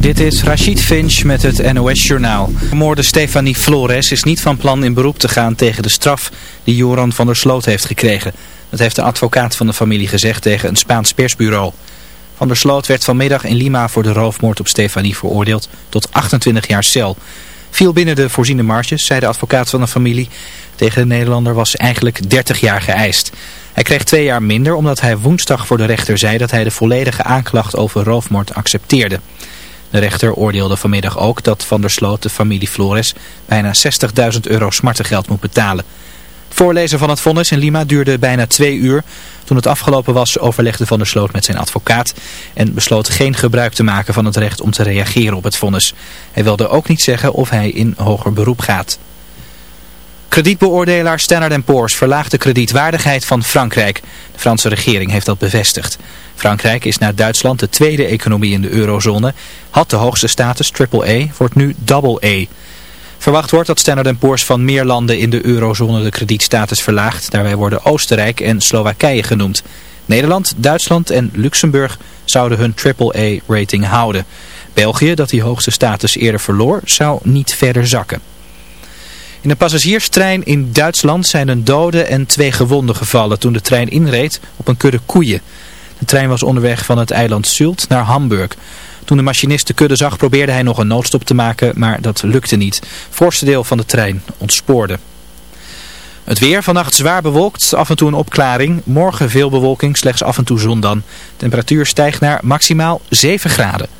Dit is Rachid Finch met het NOS-journaal. Moorde Stefanie Flores is niet van plan in beroep te gaan tegen de straf die Joran van der Sloot heeft gekregen. Dat heeft de advocaat van de familie gezegd tegen een Spaans persbureau. Van der Sloot werd vanmiddag in Lima voor de roofmoord op Stefanie veroordeeld tot 28 jaar cel. Viel binnen de voorziene marges, zei de advocaat van de familie. Tegen de Nederlander was eigenlijk 30 jaar geëist. Hij kreeg twee jaar minder omdat hij woensdag voor de rechter zei dat hij de volledige aanklacht over roofmoord accepteerde. De rechter oordeelde vanmiddag ook dat Van der Sloot de familie Flores bijna 60.000 euro smartengeld moet betalen. Voorlezen van het vonnis in Lima duurde bijna twee uur. Toen het afgelopen was overlegde Van der Sloot met zijn advocaat en besloot geen gebruik te maken van het recht om te reageren op het vonnis. Hij wilde ook niet zeggen of hij in hoger beroep gaat. Kredietbeoordelaar Standard Poor's verlaagt de kredietwaardigheid van Frankrijk. De Franse regering heeft dat bevestigd. Frankrijk is na Duitsland de tweede economie in de eurozone. Had de hoogste status AAA, wordt nu AA. Verwacht wordt dat Standard Poor's van meer landen in de eurozone de kredietstatus verlaagt. Daarbij worden Oostenrijk en Slowakije genoemd. Nederland, Duitsland en Luxemburg zouden hun AAA-rating houden. België, dat die hoogste status eerder verloor, zou niet verder zakken. In een passagierstrein in Duitsland zijn een dode en twee gewonden gevallen toen de trein inreed op een kudde koeien. De trein was onderweg van het eiland Sult naar Hamburg. Toen de machinist de kudde zag probeerde hij nog een noodstop te maken, maar dat lukte niet. Het voorste deel van de trein ontspoorde. Het weer vannacht zwaar bewolkt, af en toe een opklaring. Morgen veel bewolking, slechts af en toe zon dan. Temperatuur stijgt naar maximaal 7 graden.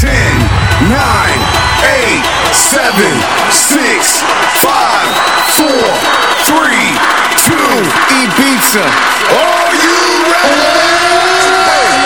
10, 9, 8, 7, 6, 5, 4, 3, 2, Ibiza. Are you ready? Hey.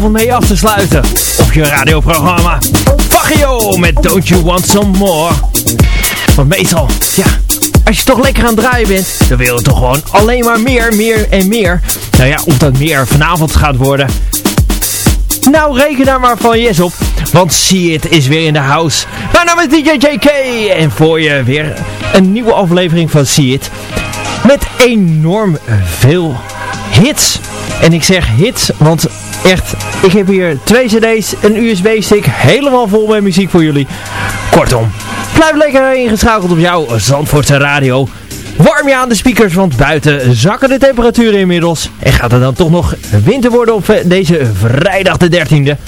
Avond mee af te sluiten op je radioprogramma. Fagio met Don't You Want Some More. Want meestal, ja, als je toch lekker aan het draaien bent, dan wil je toch gewoon alleen maar meer, meer en meer. Nou ja, of dat meer vanavond gaat worden. Nou, reken daar maar van yes op. Want See It is weer in de house. Mijn naam is DJ JK. En voor je weer een nieuwe aflevering van See It. Met enorm veel hits. En ik zeg hits, want Echt, ik heb hier twee cd's, een USB-stick, helemaal vol met muziek voor jullie. Kortom, blijf lekker ingeschakeld op jouw Zandvoortse radio. Warm je aan de speakers, want buiten zakken de temperaturen inmiddels. En gaat het dan toch nog winter worden op eh, deze vrijdag de 13e?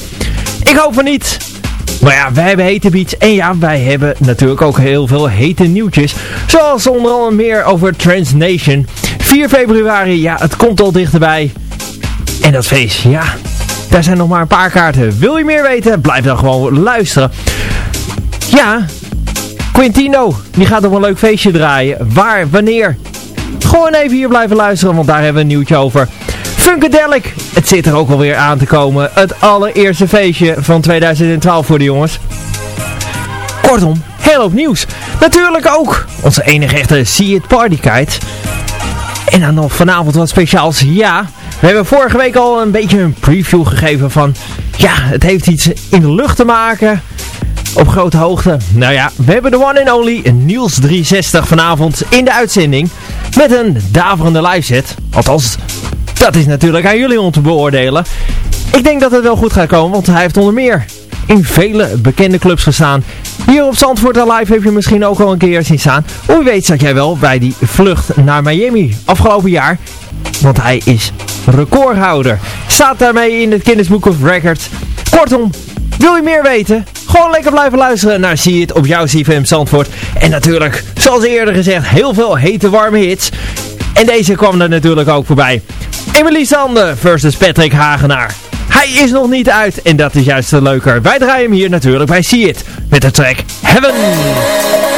Ik hoop van niet. Maar ja, wij hebben hete beats. En ja, wij hebben natuurlijk ook heel veel hete nieuwtjes. Zoals onder andere meer over Transnation. 4 februari, ja, het komt al dichterbij. En dat feest, ja, daar zijn nog maar een paar kaarten. Wil je meer weten? Blijf dan gewoon luisteren. Ja, Quintino, die gaat op een leuk feestje draaien. Waar, wanneer? Gewoon even hier blijven luisteren, want daar hebben we een nieuwtje over. Funkadelic, het zit er ook alweer aan te komen. Het allereerste feestje van 2012 voor de jongens. Kortom, heel op nieuws. Natuurlijk ook onze enige echte See It Party Kite. En dan nog vanavond wat speciaals. Ja, we hebben vorige week al een beetje een preview gegeven van... Ja, het heeft iets in de lucht te maken. Op grote hoogte. Nou ja, we hebben de one and only Niels 360 vanavond in de uitzending. Met een daverende live set. Althans, dat is natuurlijk aan jullie om te beoordelen. Ik denk dat het wel goed gaat komen, want hij heeft onder meer in vele bekende clubs gestaan. Hier op Zandvoort Live heb je misschien ook al een keer zien staan. Hoe weet zat jij wel bij die vlucht naar Miami afgelopen jaar. Want hij is recordhouder. Staat daarmee in het Guinness Book of Records. Kortom, wil je meer weten? Gewoon lekker blijven luisteren naar See It op jouw CFM Zandvoort. En natuurlijk, zoals eerder gezegd, heel veel hete warme hits. En deze kwam er natuurlijk ook voorbij. Emily Sande versus Patrick Hagenaar. Hij is nog niet uit en dat is juist leuker. Wij draaien hem hier natuurlijk bij See It met de track Heaven.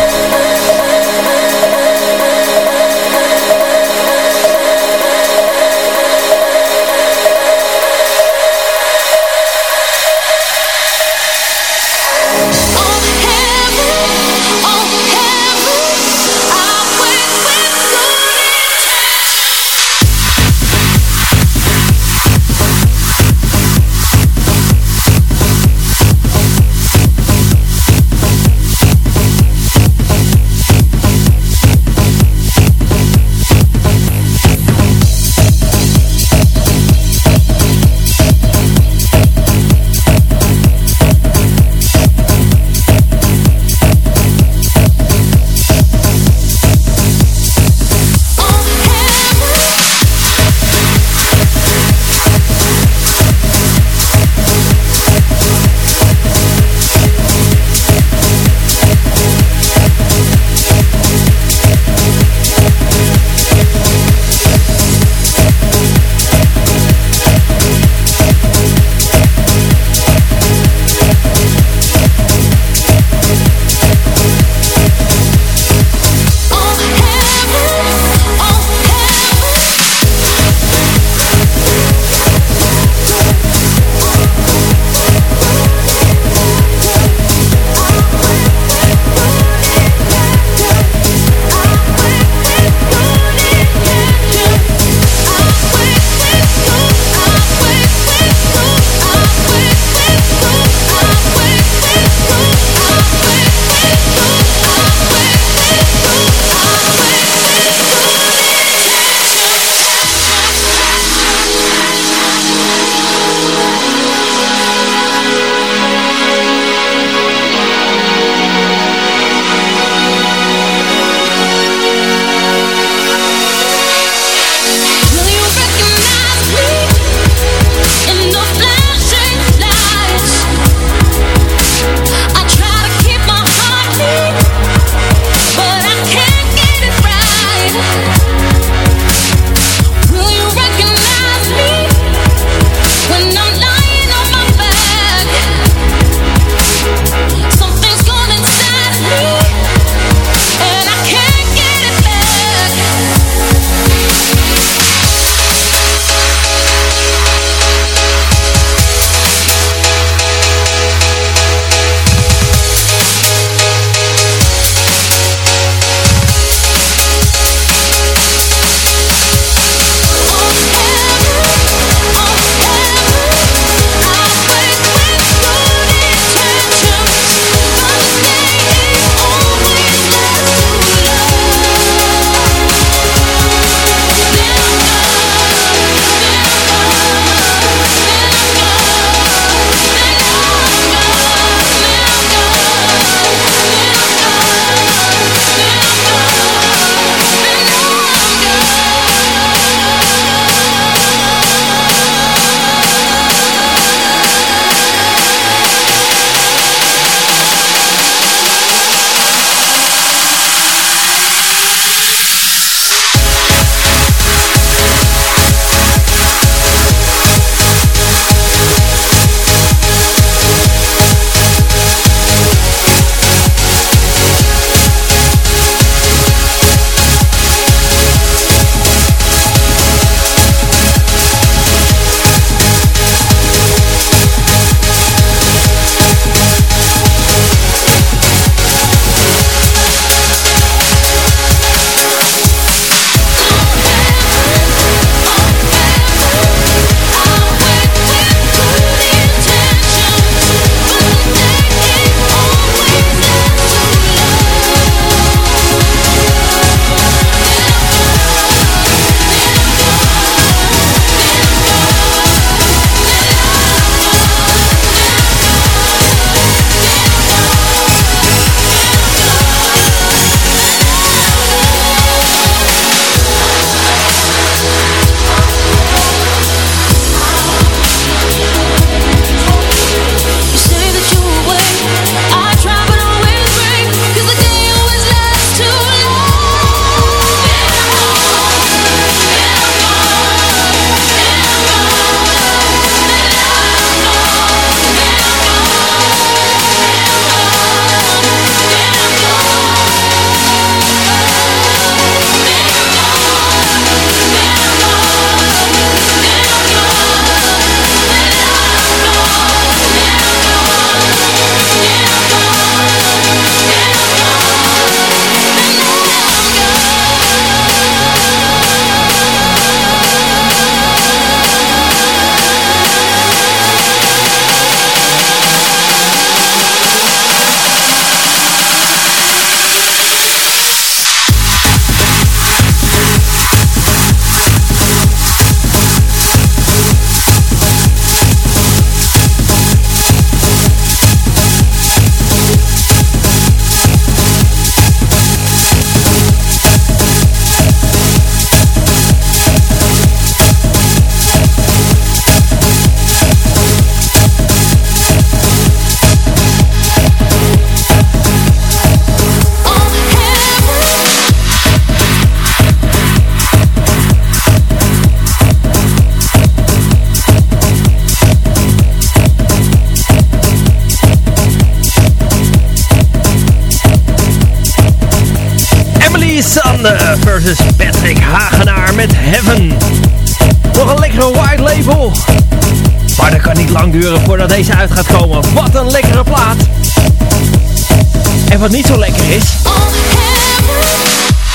Wat niet zo lekker is...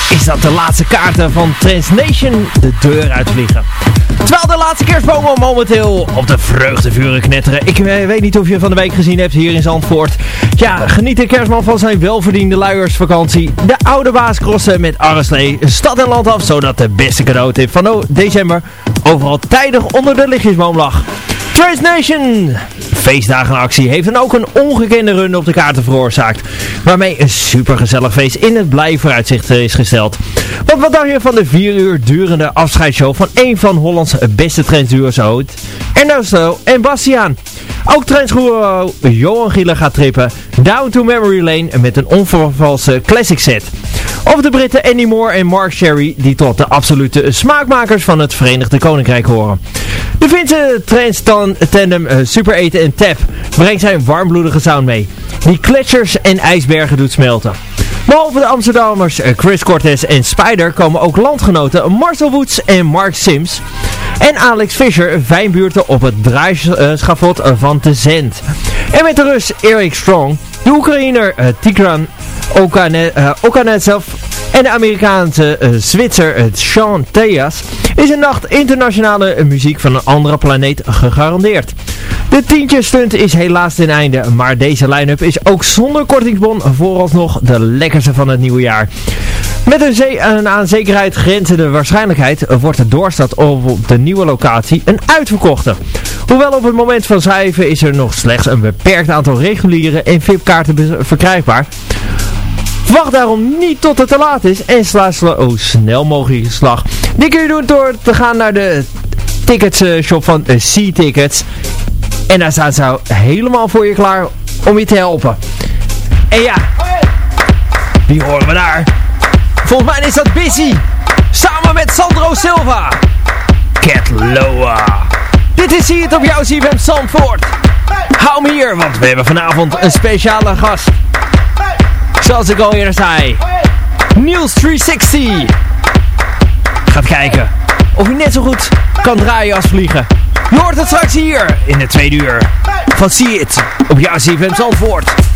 Is dat de laatste kaarten van Transnation de deur uitvliegen. Terwijl de laatste kerstbomen momenteel op de vreugdevuren knetteren. Ik eh, weet niet of je van de week gezien hebt hier in Zandvoort. Ja, geniet de kerstman van zijn welverdiende luiersvakantie. De oude baas crossen met Arreslee stad en land af. Zodat de beste cadeautip van december overal tijdig onder de lichtjesboom lag. Transnation feestdagenactie heeft dan ook een ongekende run op de kaarten veroorzaakt. Waarmee een supergezellig feest in het blij vooruitzicht is gesteld. Want wat dacht je van de vier uur durende afscheidsshow van een van Hollands beste trendsduo's ooit? Ernesto en Bastiaan. Ook trendsgoer Johan Gieler gaat trippen Down to Memory Lane met een onvervalse classic set. Of de Britten Andy Moore en Mark Sherry die tot de absolute smaakmakers van het Verenigde Koninkrijk horen. De Finse trends tandem uh, Super Eten en Tap brengt zijn warmbloedige sound mee. Die gletsjers en ijsbergen doet smelten. Behalve de Amsterdammers eh, Chris Cortez en Spider komen ook landgenoten Marcel Woods en Mark Sims. En Alex Fischer fijnbuurten op het draaischafot van de Zend. En met de Rus Eric Strong, de Oekraïner uh, Tigran Okanetsov en de Amerikaanse uh, Zwitser Sean Theas is een nacht internationale muziek van een andere planeet gegarandeerd. De tientje stunt is helaas ten einde, maar deze line-up is ook zonder kortingsbon vooralsnog de lekkerste van het nieuwe jaar. Met een, een aan zekerheid grenzende waarschijnlijkheid wordt de doorstad op de nieuwe locatie een uitverkochte. Hoewel op het moment van schrijven is er nog slechts een beperkt aantal reguliere en VIP-kaarten verkrijgbaar. Wacht daarom niet tot het te laat is en sla zo snel mogelijk slag. Dit kun je doen door te gaan naar de ticketshop van C-Tickets. En daar staan ze helemaal voor je klaar om je te helpen. En ja, wie horen we daar? Volgens mij is dat Busy. Samen met Sandro Silva. Cat Loa. Dit is hier het op jouw CFM Zandvoort. Hou me hier, want we hebben vanavond een speciale gast. Zoals ik al eerder zei. Niels 360. Gaat kijken of hij net zo goed kan draaien als vliegen. Je hoort het straks hier in de tweede uur van See It op jouw CFM Zandvoort.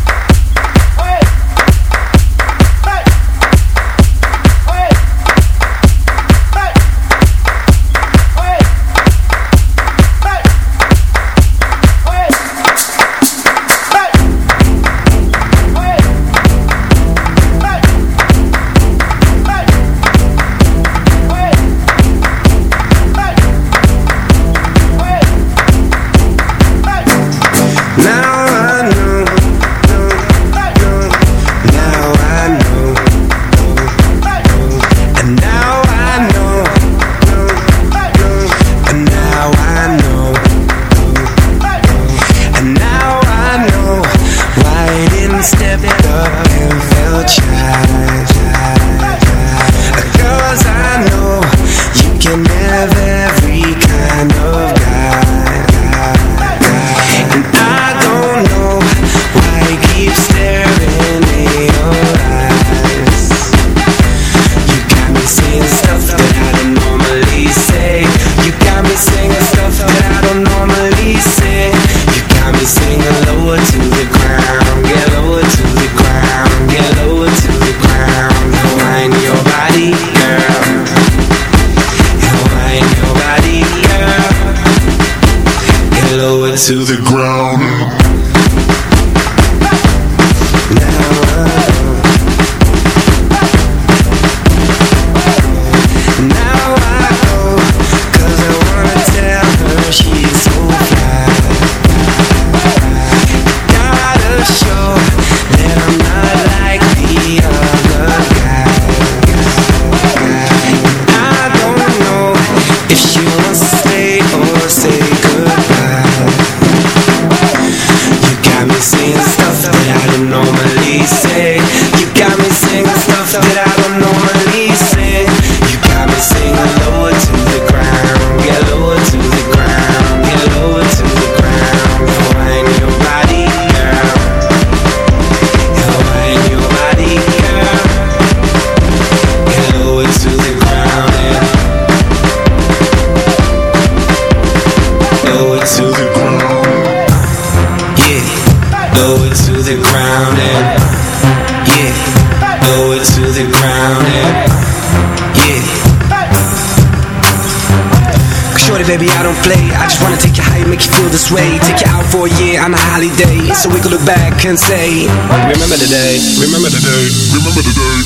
And say, Remember the day, remember the day, remember the day,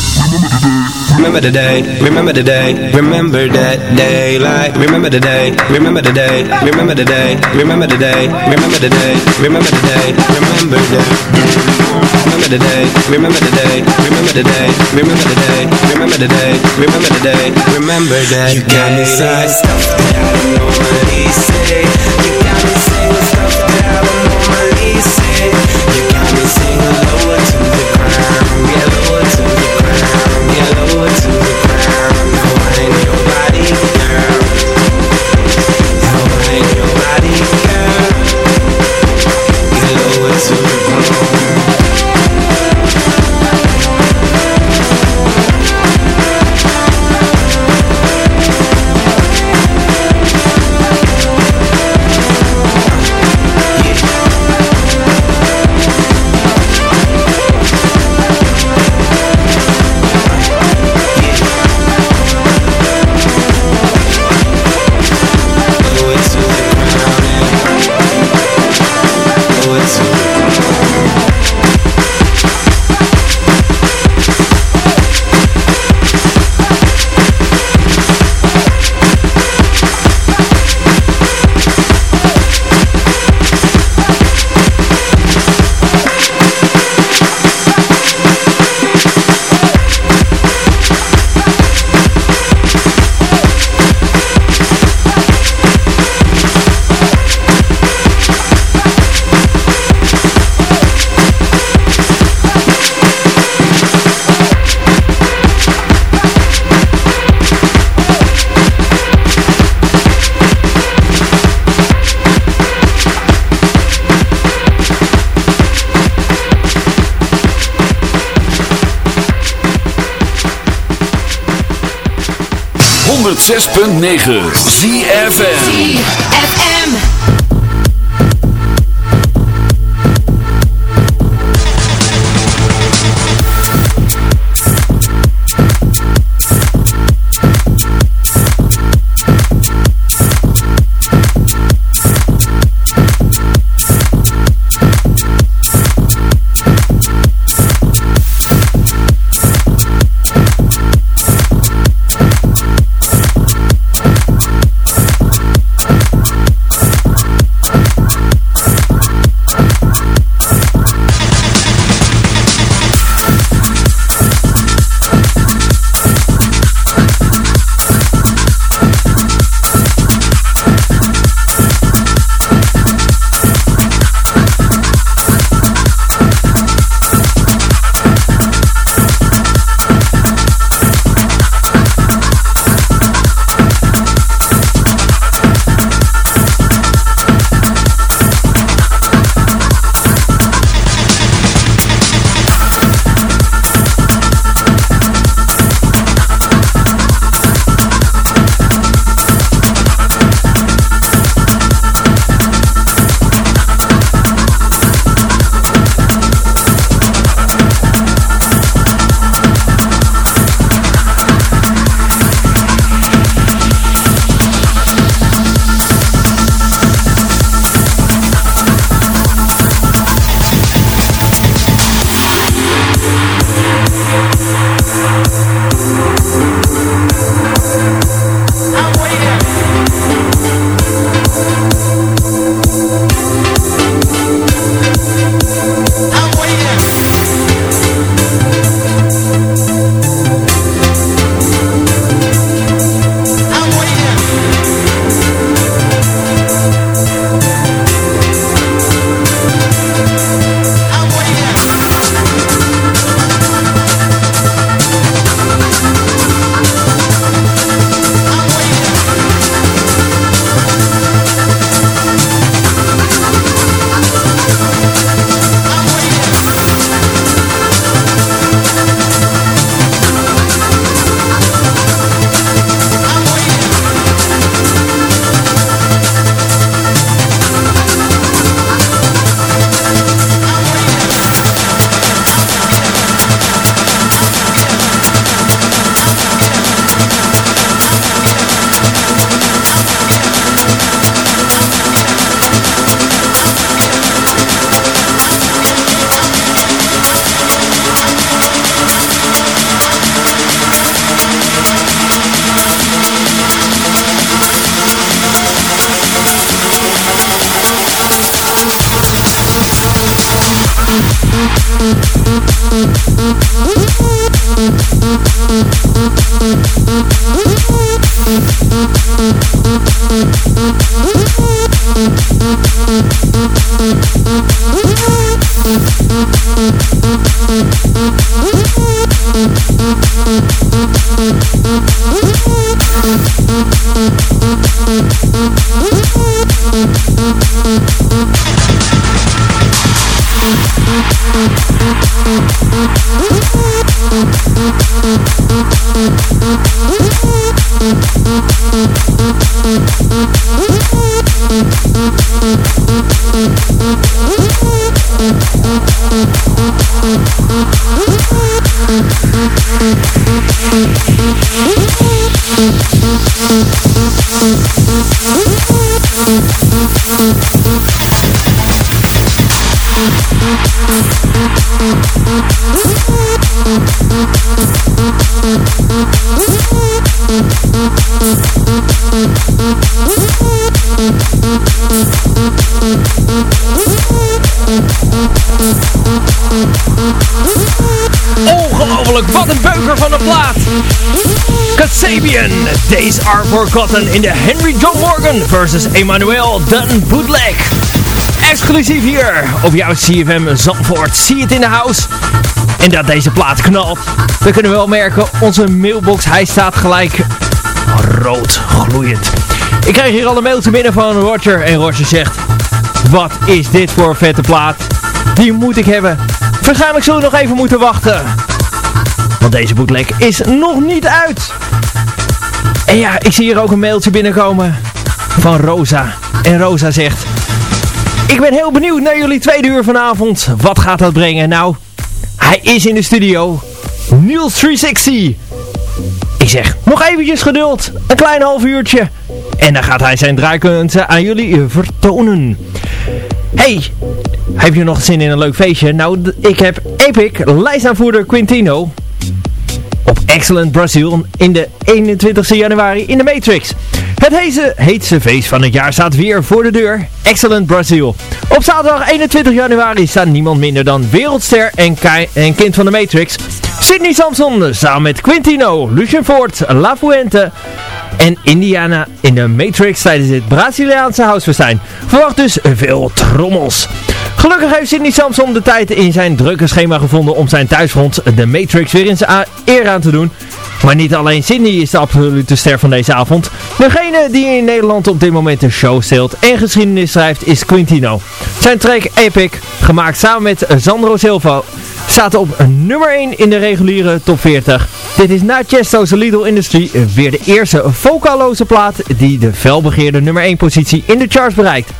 remember the day, remember the day, remember that day, like remember the day, remember the day, remember the day, remember the day, remember the day, remember the day, remember the Remember the day, remember the day, remember the day, remember the day, remember the day, remember the day, remember that You got me saying stuff that I don't normally say You got 106.9 ZFN Ongelooflijk, Days Are Forgotten in de Henry John Morgan versus Emmanuel Dunn bootleg. Exclusief hier op jouw CFM Zandvoort. Zie het in de house. En dat deze plaat knalt. We kunnen wel merken, onze mailbox, hij staat gelijk rood gloeiend. Ik krijg hier al een mailtje binnen van Roger. En Roger zegt, wat is dit voor een vette plaat? Die moet ik hebben. Waarschijnlijk zullen we nog even moeten wachten. Want deze bootleg is nog niet uit. En ja, ik zie hier ook een mailtje binnenkomen van Rosa. En Rosa zegt... Ik ben heel benieuwd naar jullie tweede uur vanavond. Wat gaat dat brengen? Nou, hij is in de studio. Niels 360. Ik zeg, nog eventjes geduld. Een klein half uurtje. En dan gaat hij zijn draaikunsten aan jullie vertonen. Hey, heb je nog zin in een leuk feestje? Nou, ik heb Epic, lijstaanvoerder Quintino op Excellent Brazil in de 21 januari in de Matrix. Het heetse, heetste feest van het jaar staat weer voor de deur. Excellent Brazil. Op zaterdag 21 januari staat niemand minder dan wereldster en, kind van de Matrix. Sidney Samson samen met Quintino, Lucien Ford, La Fuente en Indiana in de Matrix tijdens dit Braziliaanse housefestijn. Verwacht dus veel trommels. Gelukkig heeft Sidney Samson de tijd in zijn drukke schema gevonden om zijn thuisfront de Matrix weer in zijn eer aan te doen. Maar niet alleen Sidney is de absolute ster van deze avond. Degene die in Nederland op dit moment de show steelt en geschiedenis schrijft is Quintino. Zijn track Epic, gemaakt samen met Sandro Silva, staat op nummer 1 in de reguliere top 40. Dit is na Chesto's Lidl Industry weer de eerste vocaloze plaat die de felbegeerde nummer 1 positie in de charts bereikt.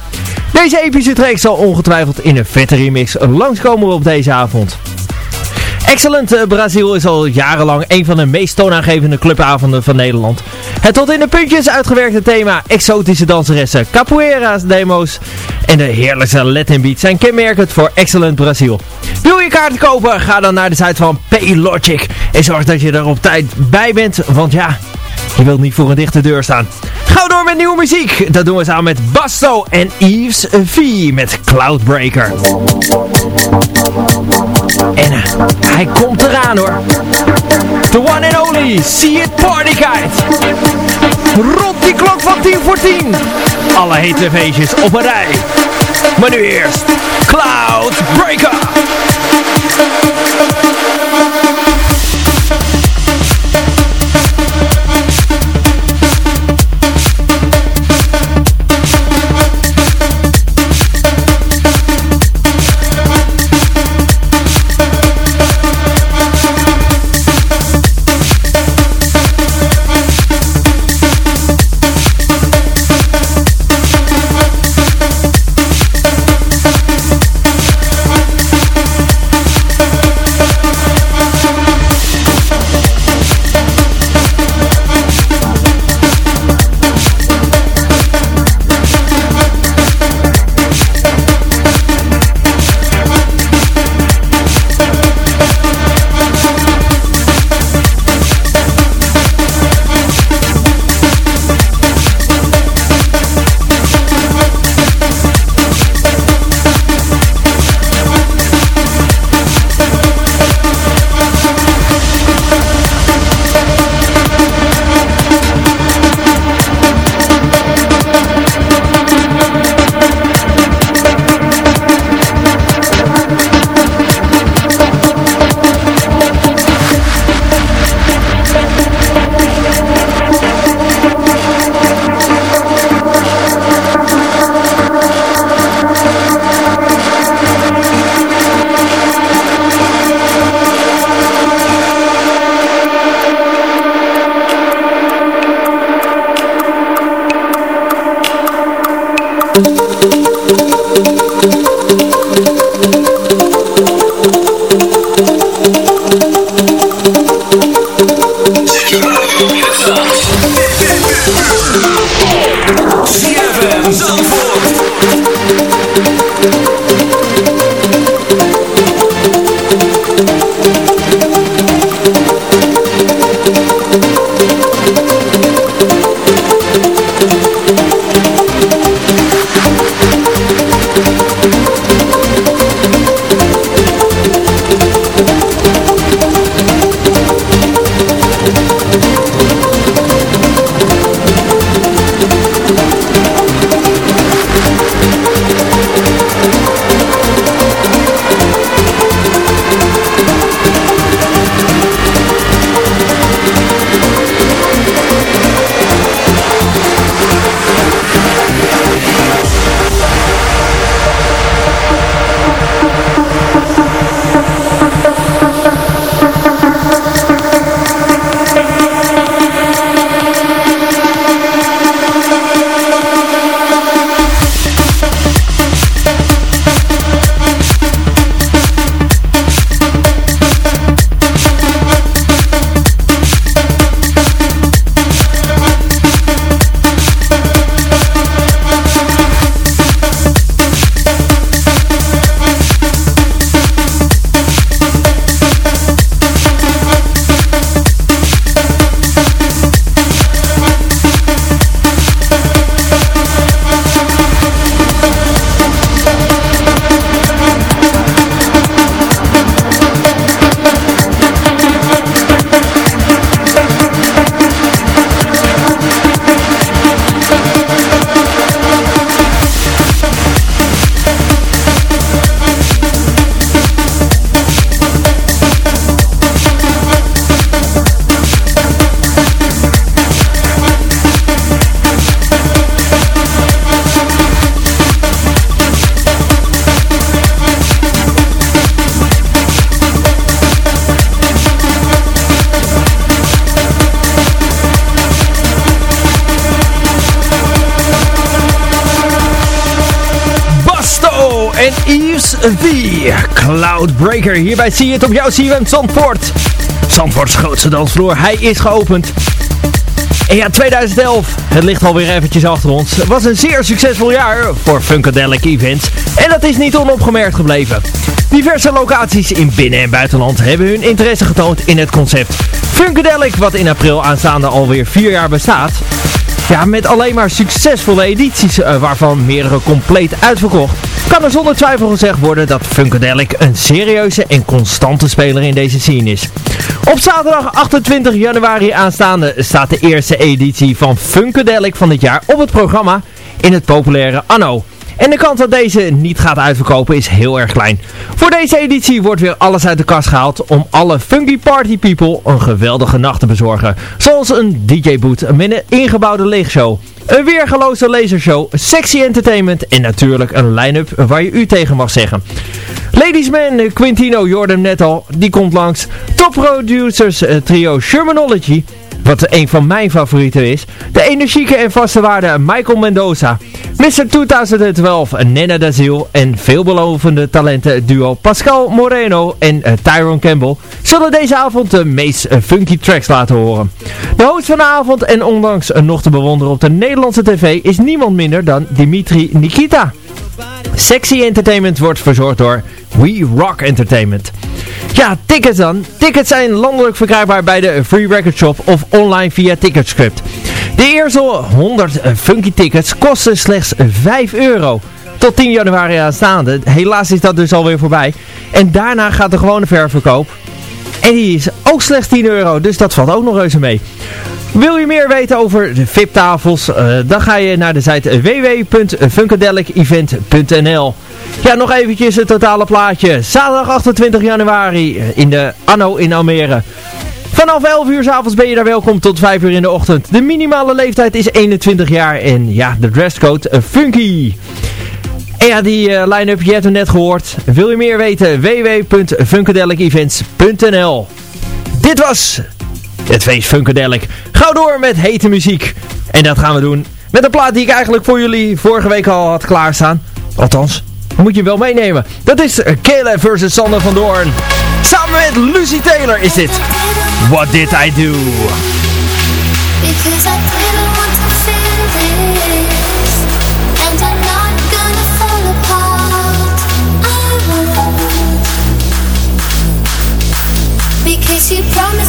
Deze epische track zal ongetwijfeld in een vette remix langskomen op deze avond. Excellent uh, Brazil is al jarenlang een van de meest toonaangevende clubavonden van Nederland. Het tot in de puntjes uitgewerkte thema, exotische danseressen, capoeira's, demo's en de heerlijkste Latin beats zijn kenmerkend voor Excellent Brazil. Wil je kaarten kopen? Ga dan naar de site van Paylogic en zorg dat je er op tijd bij bent, want ja, je wilt niet voor een dichte deur staan. Gauw door met nieuwe muziek. Dat doen we samen met Basto en Yves V met Cloudbreaker. En uh, hij komt eraan hoor. The one and only See It Party Guide. Rond die klok van 10 voor 10. Alle hete feestjes op een rij. Maar nu eerst Cloudbreaker. Hierbij zie je het op jouw CWM Zandvoort. Zandvoorts grootste dansvloer. Hij is geopend. En ja, 2011, het ligt alweer eventjes achter ons, was een zeer succesvol jaar voor Funkadelic Events. En dat is niet onopgemerkt gebleven. Diverse locaties in binnen- en buitenland hebben hun interesse getoond in het concept. Funkadelic, wat in april aanstaande alweer vier jaar bestaat. Ja, met alleen maar succesvolle edities, uh, waarvan meerdere compleet uitverkocht kan er zonder twijfel gezegd worden dat Funkadelic een serieuze en constante speler in deze scene is. Op zaterdag 28 januari aanstaande staat de eerste editie van Funkadelic van dit jaar op het programma in het populaire Anno. En de kans dat deze niet gaat uitverkopen is heel erg klein. Voor deze editie wordt weer alles uit de kast gehaald om alle funky party people een geweldige nacht te bezorgen. Zoals een DJ-boot een ingebouwde leegshow. Een weergeloze lasershow, sexy entertainment en natuurlijk een line-up waar je u tegen mag zeggen. Ladies Man, Quintino Jordan net al, die komt langs. Top producers eh, trio Shermanology, wat een van mijn favorieten is. De energieke en vaste waarde Michael Mendoza. Mr. 2012, Nena Daziel en veelbelovende talenten duo Pascal Moreno en uh, Tyrone Campbell zullen deze avond de meest uh, funky tracks laten horen. De host van de avond en ondanks uh, nog te bewonderen op de Nederlandse tv is niemand minder dan Dimitri Nikita. Sexy Entertainment wordt verzorgd door We Rock Entertainment. Ja, tickets dan. Tickets zijn landelijk verkrijgbaar bij de Free Record Shop of online via Ticketscript. De eerste 100 funky tickets kosten slechts 5 euro. Tot 10 januari aanstaande. Helaas is dat dus alweer voorbij. En daarna gaat de gewone ververkoop. En die is ook slechts 10 euro, dus dat valt ook nog reuze mee. Wil je meer weten over de VIP-tafels? Uh, dan ga je naar de site www.funkadelicevent.nl Ja, nog eventjes het totale plaatje. Zaterdag 28 januari in de Anno in Almere. Vanaf 11 uur s avonds ben je daar welkom tot 5 uur in de ochtend. De minimale leeftijd is 21 jaar en ja, de dresscode uh, funky. En ja, die line-up, je hebt hem net gehoord. Wil je meer weten? www.funkadelicevents.nl Dit was het feest Funkadelic. Gauw door met hete muziek. En dat gaan we doen met een plaat die ik eigenlijk voor jullie vorige week al had klaarstaan. Althans, moet je wel meenemen. Dat is Kayla versus Sander van Doorn. Samen met Lucy Taylor is dit. What did I do? Because I didn't want to feel this And I'm not gonna fall apart Because you promised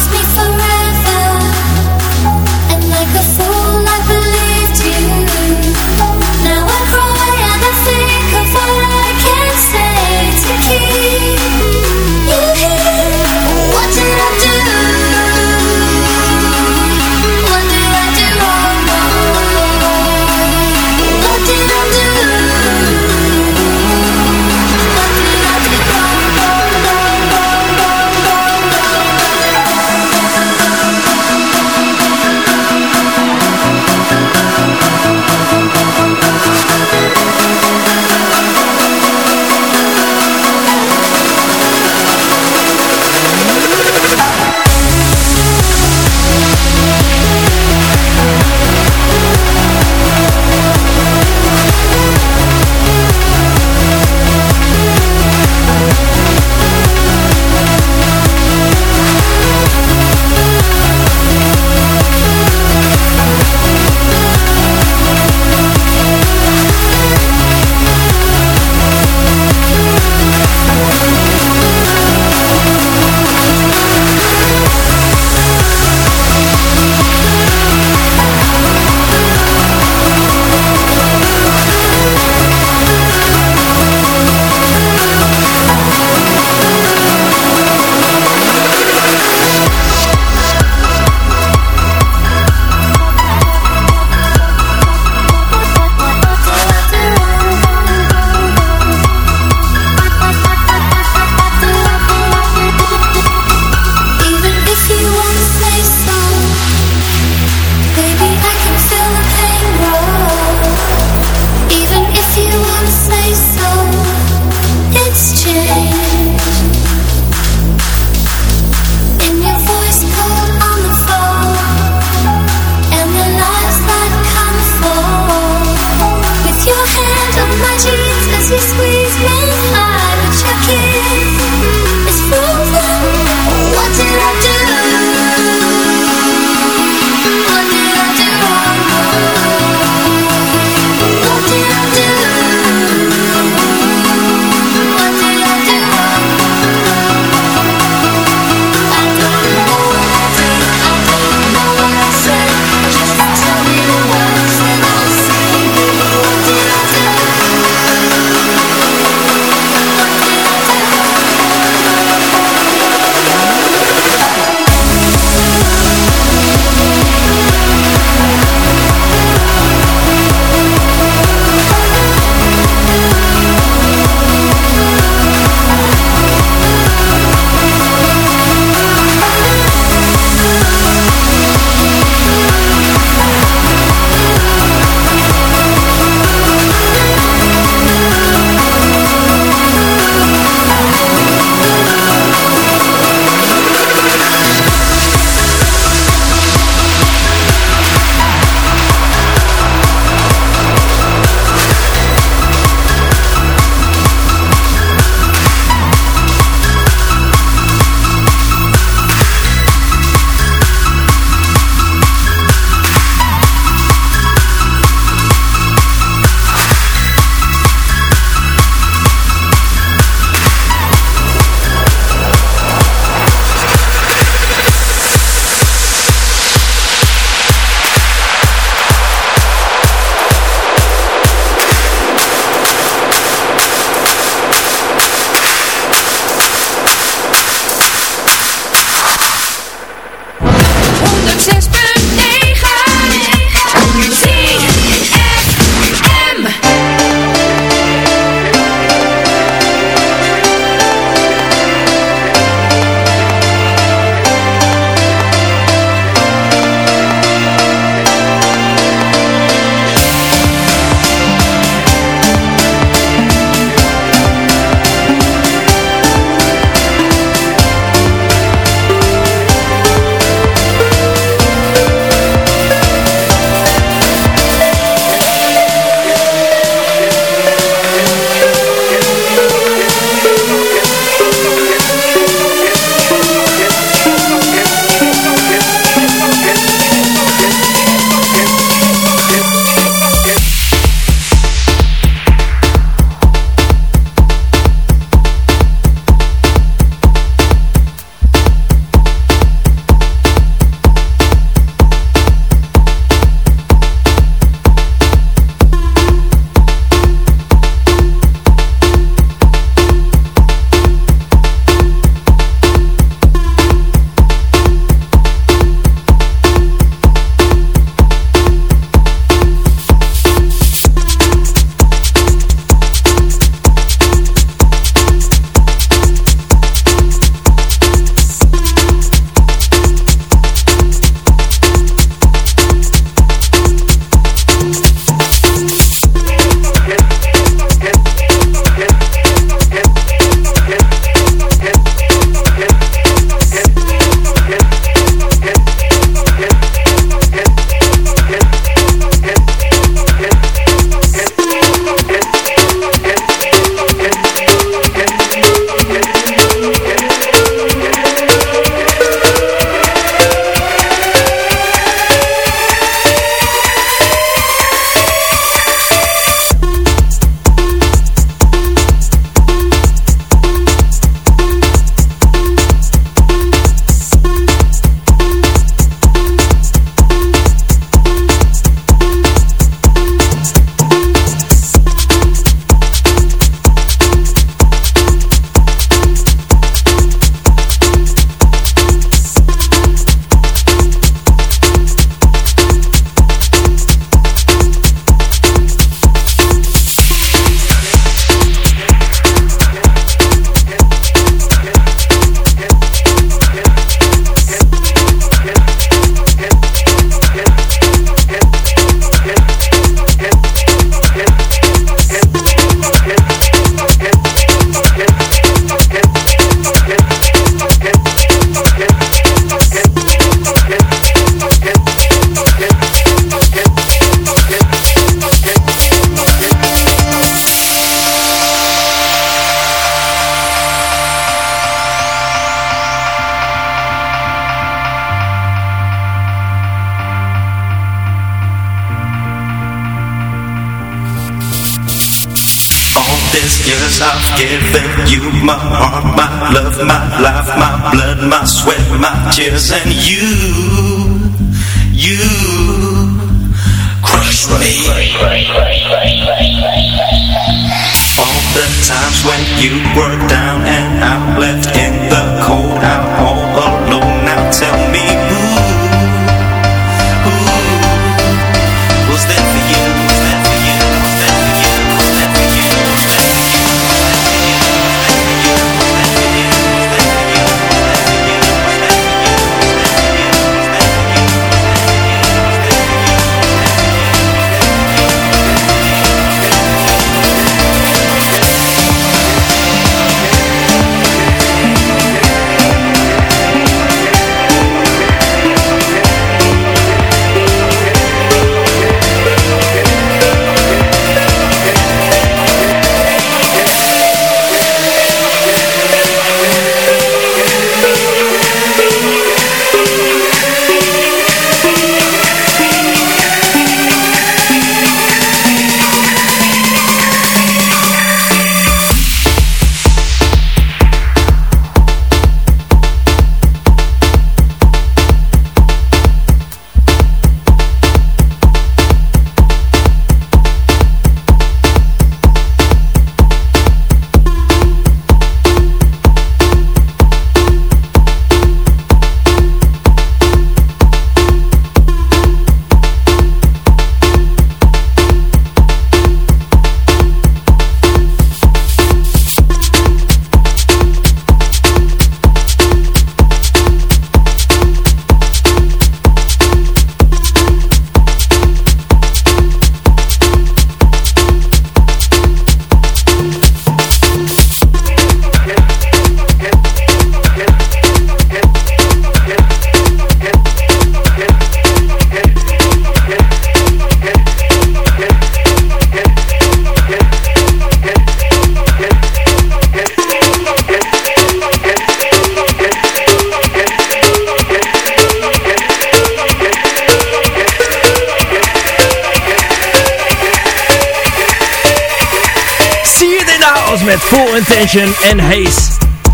en Haze.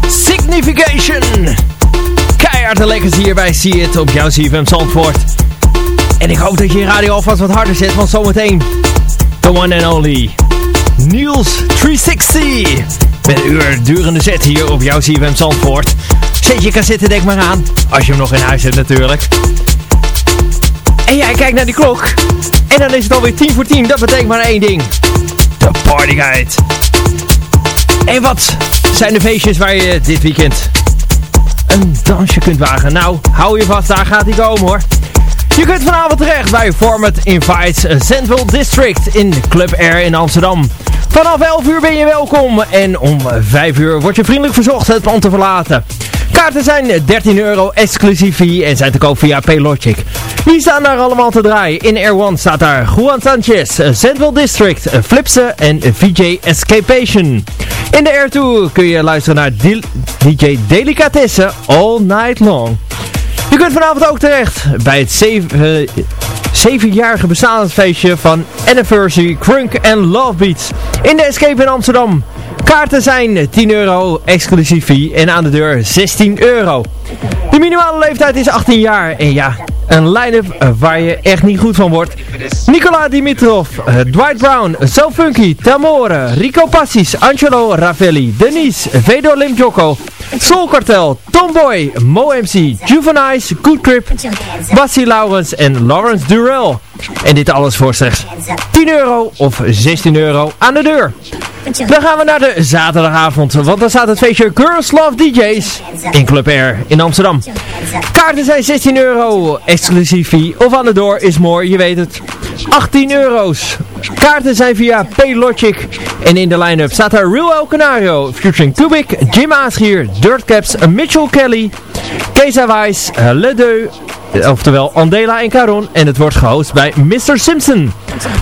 Signification. Keihard de lekkers hier bij See It op jouw CFM Zandvoort. En ik hoop dat je je radio alvast wat harder zet, want zometeen... The one and only... Niels 360. Met een uur durende set hier op jouw CFM Zandvoort. Zet je cassette denk maar aan. Als je hem nog in huis hebt natuurlijk. En jij kijkt naar die klok. En dan is het alweer 10 voor 10. Dat betekent maar één ding. De Party Guide. En wat zijn de feestjes waar je dit weekend een dansje kunt wagen? Nou, hou je vast, daar gaat hij komen hoor. Je kunt vanavond terecht bij Format Invites Central District in Club Air in Amsterdam. Vanaf 11 uur ben je welkom en om 5 uur word je vriendelijk verzocht het pand te verlaten. Kaarten zijn 13 euro exclusief en zijn te koop via Paylogic. Wie staan daar allemaal te draaien? In Air One staat daar Juan Sanchez, Central District, Flipse en VJ Escapation. In de Air 2 kun je luisteren naar DJ Delicatessen all night long. Je kunt vanavond ook terecht bij het 7, 7-jarige uh, bestaansfeestje van Anniversary Crunk and Love Beats in de Escape in Amsterdam. Kaarten zijn 10 euro, exclusief fee en aan de deur 16 euro. De minimale leeftijd is 18 jaar en ja, een line-up waar je echt niet goed van wordt. Nicola Dimitrov, eh, Dwight Brown, So Funky, Tamore, Rico Passis, Angelo Ravelli, Denise, Vedo Limjoko, Soul Cartel, Tomboy, Mo MC, Juvenice, Good Trip, Bassie Laurens en Lawrence Durrell. En dit alles voor slechts 10 euro of 16 euro aan de deur. Dan gaan we naar de zaterdagavond, want dan staat het feestje Girls Love DJ's in Club Air in Amsterdam. Kaarten zijn 16 euro, exclusief fee of aan de door is more, je weet het. 18 euro's. Kaarten zijn via Paylogic en in de line-up staat er Real El Canario, featuring Kubik, Jim Aasgier, Dirtcaps, Mitchell Kelly, Keza Weiss, Le Deux, oftewel Andela en Caron. En het wordt gehost bij Mr. Simpson.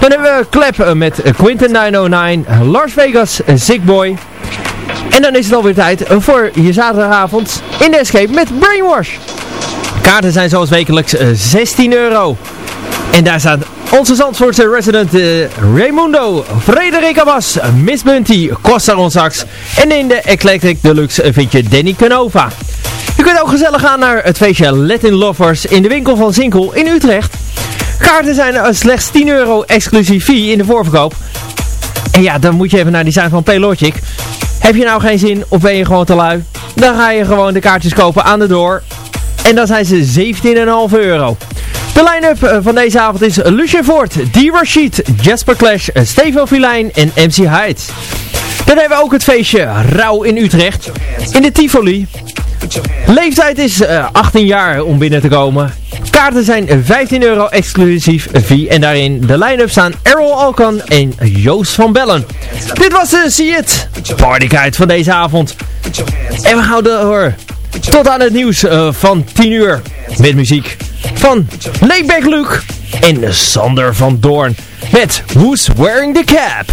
Dan hebben we Klep met Quinten 909, Las Vegas, Boy. En dan is het alweer tijd voor je zaterdagavond in de Escape met Brainwash. Kaarten zijn zoals wekelijks 16 euro. En daar staat Onze Zandvoortse resident uh, Raimundo, Frederik Abbas, Miss Bunty, Costa Ronsax en in de Eclectic Deluxe vind je Danny Canova. Je kunt ook gezellig gaan naar het feestje Latin Lovers in de winkel van Zinkel in Utrecht. Kaarten zijn slechts 10 euro exclusief fee in de voorverkoop. En ja, dan moet je even naar die zijn van Paylogic. Heb je nou geen zin of ben je gewoon te lui? Dan ga je gewoon de kaartjes kopen aan de door. En dan zijn ze 17,5 euro. De line-up eh, van deze avond is Lucien Voort, D. Rashid, Jasper Clash, Steven Filijn en MC Hyde. Dan hebben we ook het feestje Rauw in Utrecht. In de Tivoli. Leeftijd is 18 eh, jaar om binnen te komen. Kaarten zijn 15 euro exclusief fee. En daarin de line-up staan Errol Alkan en Joost van Bellen. Dit was de See It van deze avond. En we houden door tot aan het nieuws uh, van 10 uur. Met muziek van Lakeback Luke en Sander van Doorn. Met Who's Wearing the Cap.